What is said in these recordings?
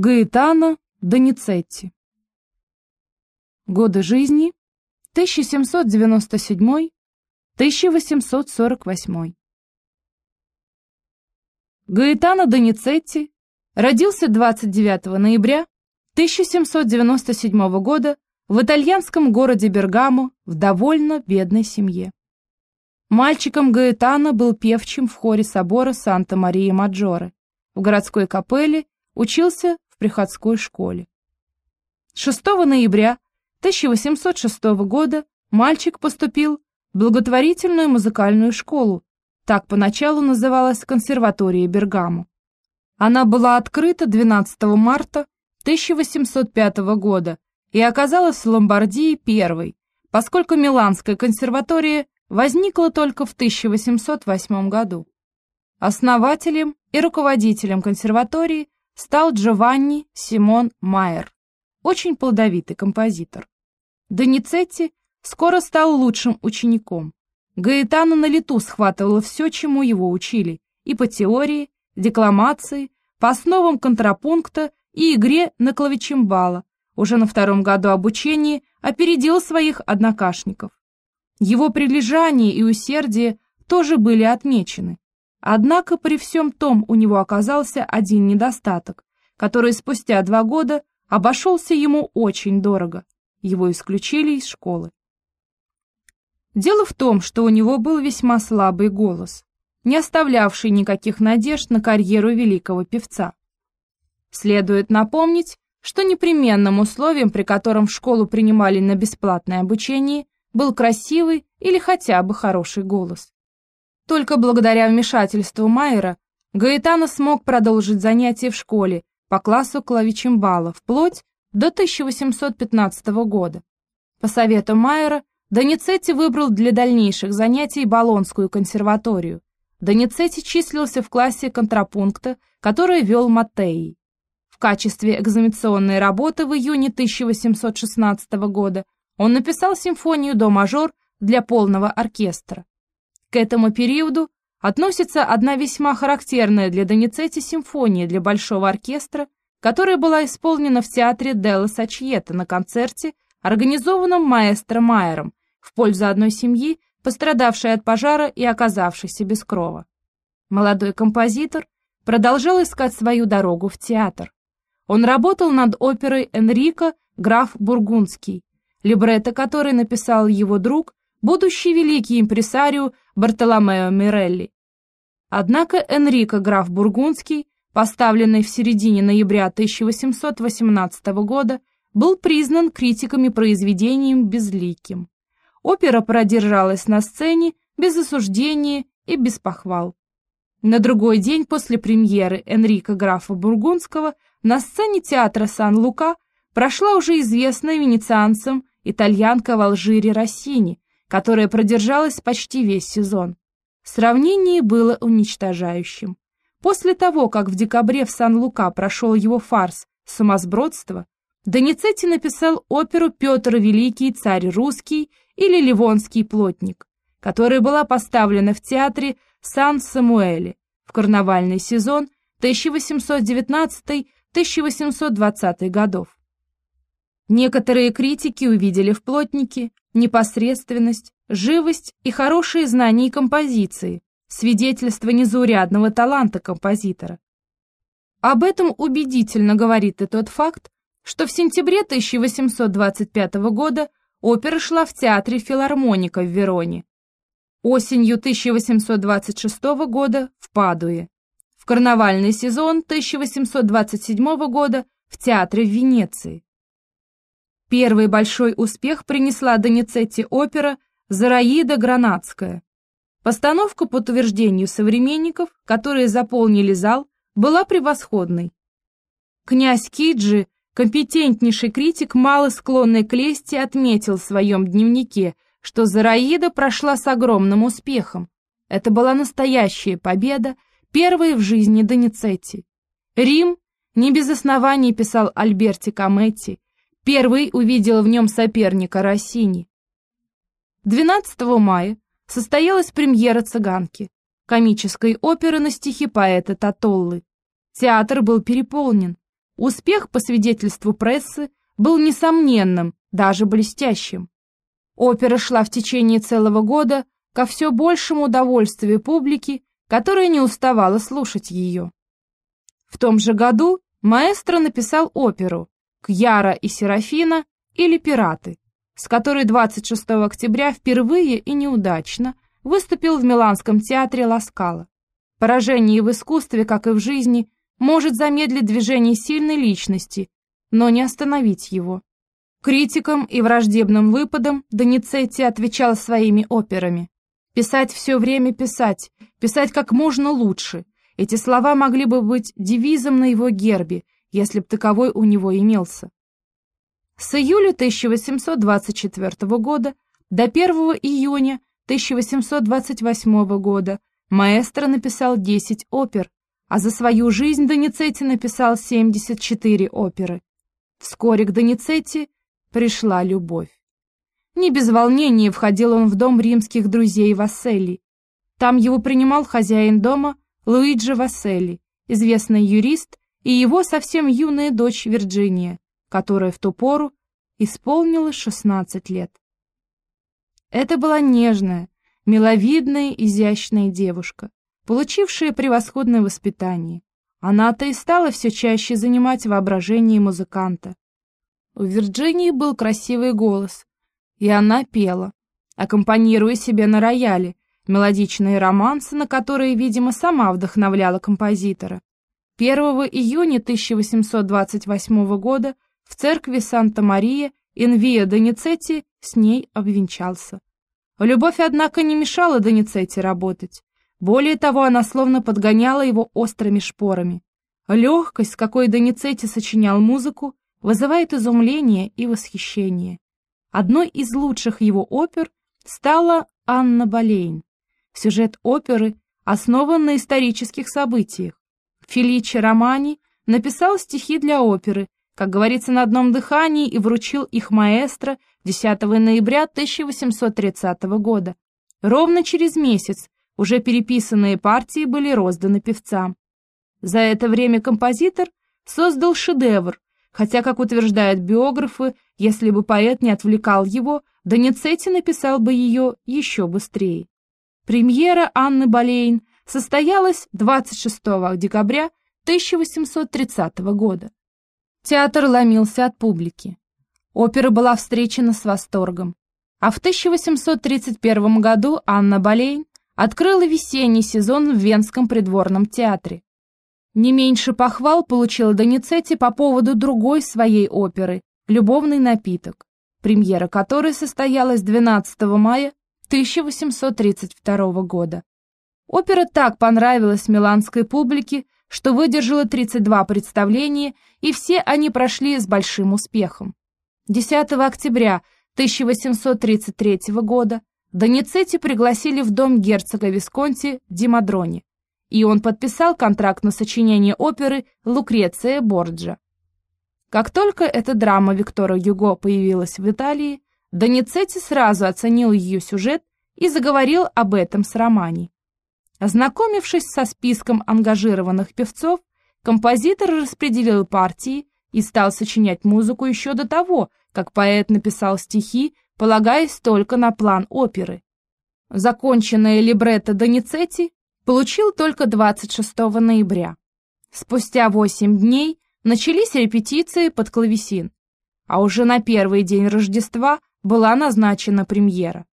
Гаэтано Доницетти. Годы жизни 1797-1848. Гаэтано Доницетти родился 29 ноября 1797 года в итальянском городе Бергамо в довольно бедной семье. Мальчиком Гаэтано был певчим в хоре собора Санта-Мария-Маджоре в городской капелле учился в приходской школе. 6 ноября 1806 года мальчик поступил в благотворительную музыкальную школу, так поначалу называлась консерватория Бергамо. Она была открыта 12 марта 1805 года и оказалась в Ломбардии первой, поскольку Миланская консерватория возникла только в 1808 году. Основателем и руководителем консерватории стал Джованни Симон Майер, очень плодовитый композитор. Доницетти скоро стал лучшим учеником. Гаэтано на лету схватывало все, чему его учили, и по теории, декламации, по основам контрапункта и игре на клавичембало. Уже на втором году обучения опередил своих однокашников. Его прилежание и усердие тоже были отмечены. Однако при всем том у него оказался один недостаток, который спустя два года обошелся ему очень дорого. Его исключили из школы. Дело в том, что у него был весьма слабый голос, не оставлявший никаких надежд на карьеру великого певца. Следует напомнить, что непременным условием, при котором в школу принимали на бесплатное обучение, был красивый или хотя бы хороший голос. Только благодаря вмешательству Майера Гаэтано смог продолжить занятия в школе по классу клавичембала вплоть до 1815 года. По совету Майера Доницетти выбрал для дальнейших занятий Болонскую консерваторию. Доницетти числился в классе контрапункта, который вел Маттеи. В качестве экзаменационной работы в июне 1816 года он написал симфонию до-мажор для полного оркестра. К этому периоду относится одна весьма характерная для Доницетти симфония для большого оркестра, которая была исполнена в театре Делла Сачьета на концерте, организованном маэстро Майером в пользу одной семьи, пострадавшей от пожара и оказавшейся без крова. Молодой композитор продолжал искать свою дорогу в театр. Он работал над оперой Энрико «Граф Бургундский», либретто которой написал его друг будущий великий импресарио Бартоломео Мирелли. Однако Энрико граф Бургундский, поставленный в середине ноября 1818 года, был признан критиками произведением безликим. Опера продержалась на сцене без осуждения и без похвал. На другой день после премьеры Энрико графа Бургундского на сцене театра Сан-Лука прошла уже известная венецианцам итальянка в Алжире Россини, которая продержалась почти весь сезон. Сравнение было уничтожающим. После того, как в декабре в Сан-Лука прошел его фарс «Сумасбродство», Доницетти написал оперу «Петр Великий, царь русский» или «Ливонский плотник», которая была поставлена в театре Сан-Самуэле в карнавальный сезон 1819-1820 годов. Некоторые критики увидели в плотнике непосредственность, живость и хорошие знания композиции, свидетельство незаурядного таланта композитора. Об этом убедительно говорит и тот факт, что в сентябре 1825 года опера шла в театре филармоника в Вероне, осенью 1826 года в Падуе, в карнавальный сезон 1827 года в театре в Венеции. Первый большой успех принесла Доницетти опера «Зараида Гранадская». Постановка, по утверждению современников, которые заполнили зал, была превосходной. Князь Киджи, компетентнейший критик, мало склонный к лести, отметил в своем дневнике, что Зараида прошла с огромным успехом. Это была настоящая победа, первая в жизни Доницетти. Рим не без оснований писал Альберти Каметти, Первый увидел в нем соперника Россини. 12 мая состоялась премьера «Цыганки», комической оперы на стихи поэта Татоллы. Театр был переполнен. Успех, по свидетельству прессы, был несомненным, даже блестящим. Опера шла в течение целого года ко все большему удовольствию публики, которая не уставала слушать ее. В том же году маэстро написал оперу «Кьяра и Серафина» или «Пираты», с которой 26 октября впервые и неудачно выступил в Миланском театре Ласкала. Поражение в искусстве, как и в жизни, может замедлить движение сильной личности, но не остановить его. Критикам и враждебным выпадам Доницетти отвечал своими операми. Писать все время писать, писать как можно лучше. Эти слова могли бы быть девизом на его гербе, если б таковой у него имелся. С июля 1824 года до 1 июня 1828 года маэстро написал 10 опер, а за свою жизнь Доницетти написал 74 оперы. Вскоре к Доницетти пришла любовь. Не без волнения входил он в дом римских друзей Васселли. Там его принимал хозяин дома Луиджи Васселли, известный юрист, и его совсем юная дочь Вирджиния, которая в ту пору исполнилась 16 лет. Это была нежная, миловидная, изящная девушка, получившая превосходное воспитание. Она-то и стала все чаще занимать воображение музыканта. У Вирджинии был красивый голос, и она пела, аккомпанируя себе на рояле, мелодичные романсы, на которые, видимо, сама вдохновляла композитора. 1 июня 1828 года в церкви Санта-Мария Инвия Доницетти с ней обвенчался. Любовь, однако, не мешала Доницетти работать. Более того, она словно подгоняла его острыми шпорами. Легкость, с какой Доницетти сочинял музыку, вызывает изумление и восхищение. Одной из лучших его опер стала «Анна Болейн». Сюжет оперы основан на исторических событиях. Феличи Романи написал стихи для оперы, как говорится, на одном дыхании и вручил их маэстро 10 ноября 1830 года. Ровно через месяц уже переписанные партии были розданы певцам. За это время композитор создал шедевр, хотя, как утверждают биографы, если бы поэт не отвлекал его, Доницетти написал бы ее еще быстрее. Премьера Анны Болейн состоялась 26 декабря 1830 года. Театр ломился от публики. Опера была встречена с восторгом. А в 1831 году Анна Болейн открыла весенний сезон в Венском придворном театре. Не меньше похвал получила Доницетти по поводу другой своей оперы «Любовный напиток», премьера которой состоялась 12 мая 1832 года. Опера так понравилась миланской публике, что выдержала 32 представления, и все они прошли с большим успехом. 10 октября 1833 года Доницетти пригласили в дом герцога Висконти Димадрони, и он подписал контракт на сочинение оперы «Лукреция Борджа». Как только эта драма Виктора Юго появилась в Италии, Доницетти сразу оценил ее сюжет и заговорил об этом с Романи. Ознакомившись со списком ангажированных певцов, композитор распределил партии и стал сочинять музыку еще до того, как поэт написал стихи, полагаясь только на план оперы. Законченное либретто Доницетти получил только 26 ноября. Спустя 8 дней начались репетиции под клавесин, а уже на первый день Рождества была назначена премьера.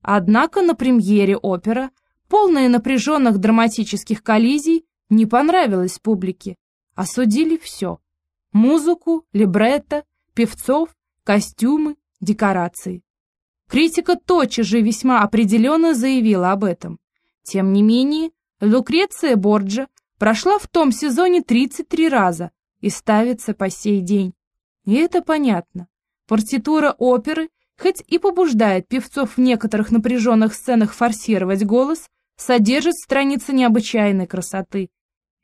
Однако на премьере опера полная напряженных драматических коллизий, не понравилась публике. Осудили все. Музыку, либретто, певцов, костюмы, декорации. Критика тотчас же весьма определенно заявила об этом. Тем не менее, Лукреция Борджа прошла в том сезоне 33 раза и ставится по сей день. И это понятно. Партитура оперы, хоть и побуждает певцов в некоторых напряженных сценах форсировать голос, содержит страницы необычайной красоты.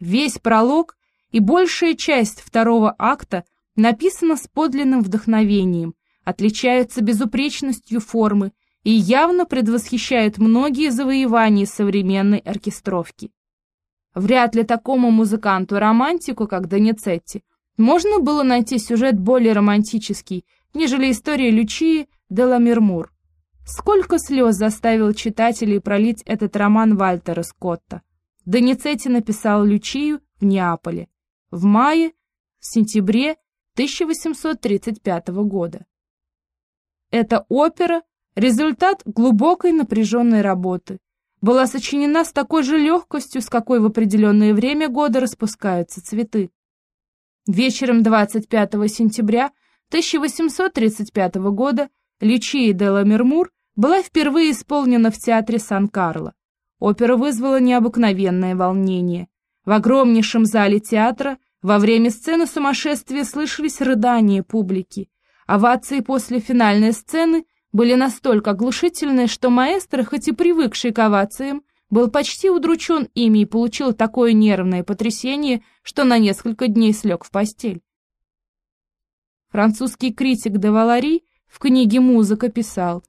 Весь пролог и большая часть второго акта написана с подлинным вдохновением, отличаются безупречностью формы и явно предвосхищают многие завоевания современной оркестровки. Вряд ли такому музыканту-романтику, как Доницетти, можно было найти сюжет более романтический, нежели история Лючии де Ламермур. Сколько слез заставил читателей пролить этот роман Вальтера Скотта. Доницетти написал Лючию в Неаполе в мае, в сентябре 1835 года. Эта опера – результат глубокой напряженной работы, была сочинена с такой же легкостью, с какой в определенное время года распускаются цветы. Вечером 25 сентября 1835 года Лючия де Ламермур была впервые исполнена в театре Сан-Карло. Опера вызвала необыкновенное волнение. В огромнейшем зале театра во время сцены сумасшествия слышались рыдания публики. Овации после финальной сцены были настолько оглушительные, что маэстро, хоть и привыкший к овациям, был почти удручен ими и получил такое нервное потрясение, что на несколько дней слег в постель. Французский критик де Валари в книге «Музыка» писал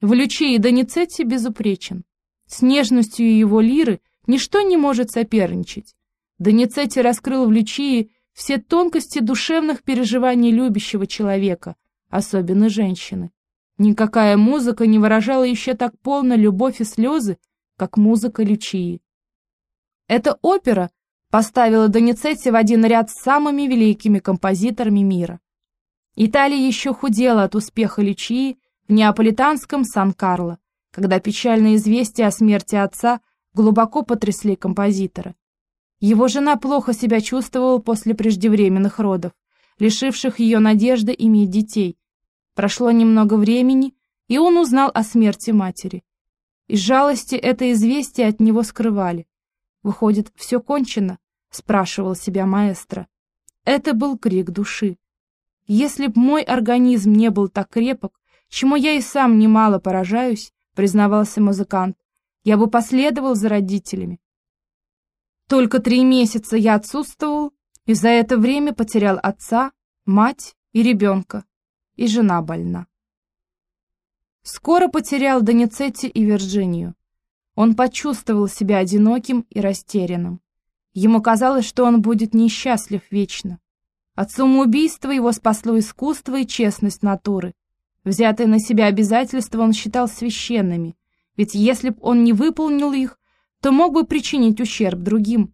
«В Лючии Доницетти безупречен. С нежностью его лиры ничто не может соперничать. Доницетти раскрыл в Лючии все тонкости душевных переживаний любящего человека, особенно женщины. Никакая музыка не выражала еще так полно любовь и слезы, как музыка Лючии. Эта опера поставила Доницетти в один ряд с самыми великими композиторами мира. Италия еще худела от успеха Лючии в неаполитанском Сан-Карло, когда печальные известия о смерти отца глубоко потрясли композитора. Его жена плохо себя чувствовала после преждевременных родов, лишивших ее надежды иметь детей. Прошло немного времени, и он узнал о смерти матери. Из жалости это известие от него скрывали. «Выходит, все кончено?» — спрашивал себя маэстро. Это был крик души. «Если б мой организм не был так крепок, чему я и сам немало поражаюсь», — признавался музыкант, «я бы последовал за родителями, только три месяца я отсутствовал, и за это время потерял отца, мать и ребенка, и жена больна. Скоро потерял Доницетти и Вирджинию. Он почувствовал себя одиноким и растерянным. Ему казалось, что он будет несчастлив вечно. От самоубийства его спасло искусство и честность натуры. Взятые на себя обязательства он считал священными, ведь если б он не выполнил их, то мог бы причинить ущерб другим.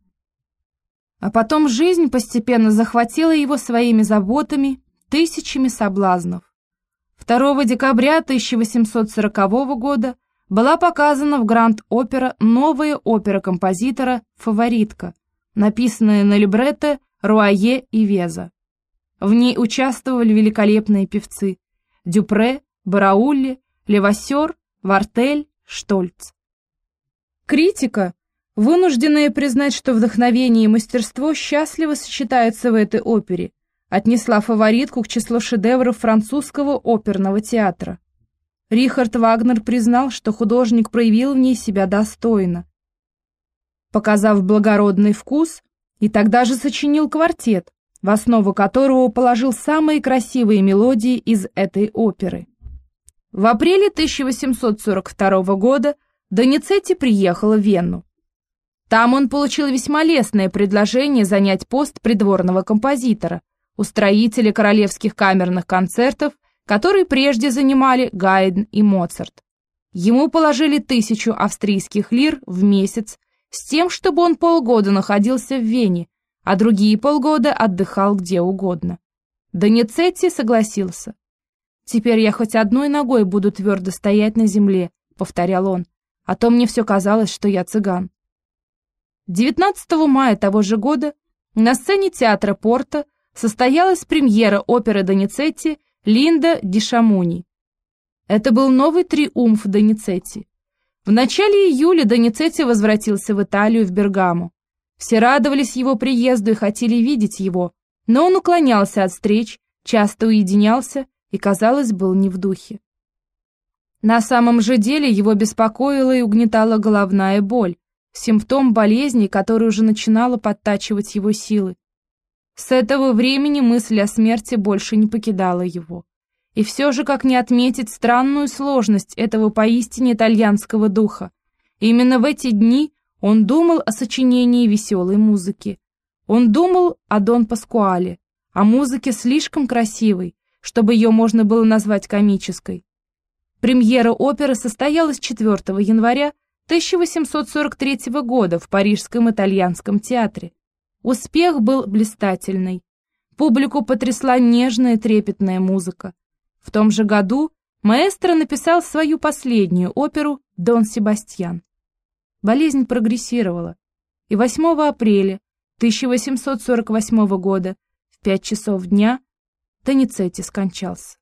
А потом жизнь постепенно захватила его своими заботами, тысячами соблазнов. 2 декабря 1840 года была показана в Гранд-Опера новая опера композитора «Фаворитка», написанная на либретто Руае и Веза. В ней участвовали великолепные певцы Дюпре, Бараулли, Левасер, Вартель, Штольц. Критика, вынужденная признать, что вдохновение и мастерство счастливо сочетаются в этой опере, отнесла фаворитку к числу шедевров французского оперного театра. Рихард Вагнер признал, что художник проявил в ней себя достойно, показав благородный вкус, и тогда же сочинил квартет, в основу которого положил самые красивые мелодии из этой оперы. В апреле 1842 года Доницетти приехала в Вену. Там он получил весьма лестное предложение занять пост придворного композитора, устроителя королевских камерных концертов, которые прежде занимали Гайден и Моцарт. Ему положили тысячу австрийских лир в месяц с тем, чтобы он полгода находился в Вене, а другие полгода отдыхал где угодно. Доницетти согласился. «Теперь я хоть одной ногой буду твердо стоять на земле», — повторял он, а то мне все казалось, что я цыган. 19 мая того же года на сцене театра Порта состоялась премьера оперы Доницетти «Линда ди Шамуни». Это был новый триумф Доницетти. В начале июля Доницетти возвратился в Италию, в Бергамо. Все радовались его приезду и хотели видеть его, но он уклонялся от встреч, часто уединялся и, казалось, был не в духе. На самом же деле его беспокоила и угнетала головная боль, симптом болезни, которая уже начинала подтачивать его силы. С этого времени мысль о смерти больше не покидала его. И все же, как не отметить странную сложность этого поистине итальянского духа. Именно в эти дни он думал о сочинении веселой музыки. Он думал о Дон Паскуале, а музыке слишком красивой, чтобы ее можно было назвать комической. Премьера оперы состоялась 4 января 1843 года в Парижском итальянском театре. Успех был блистательный. Публику потрясла нежная трепетная музыка. В том же году маэстро написал свою последнюю оперу «Дон Себастьян». Болезнь прогрессировала, и 8 апреля 1848 года в 5 часов дня Тоницетти скончался.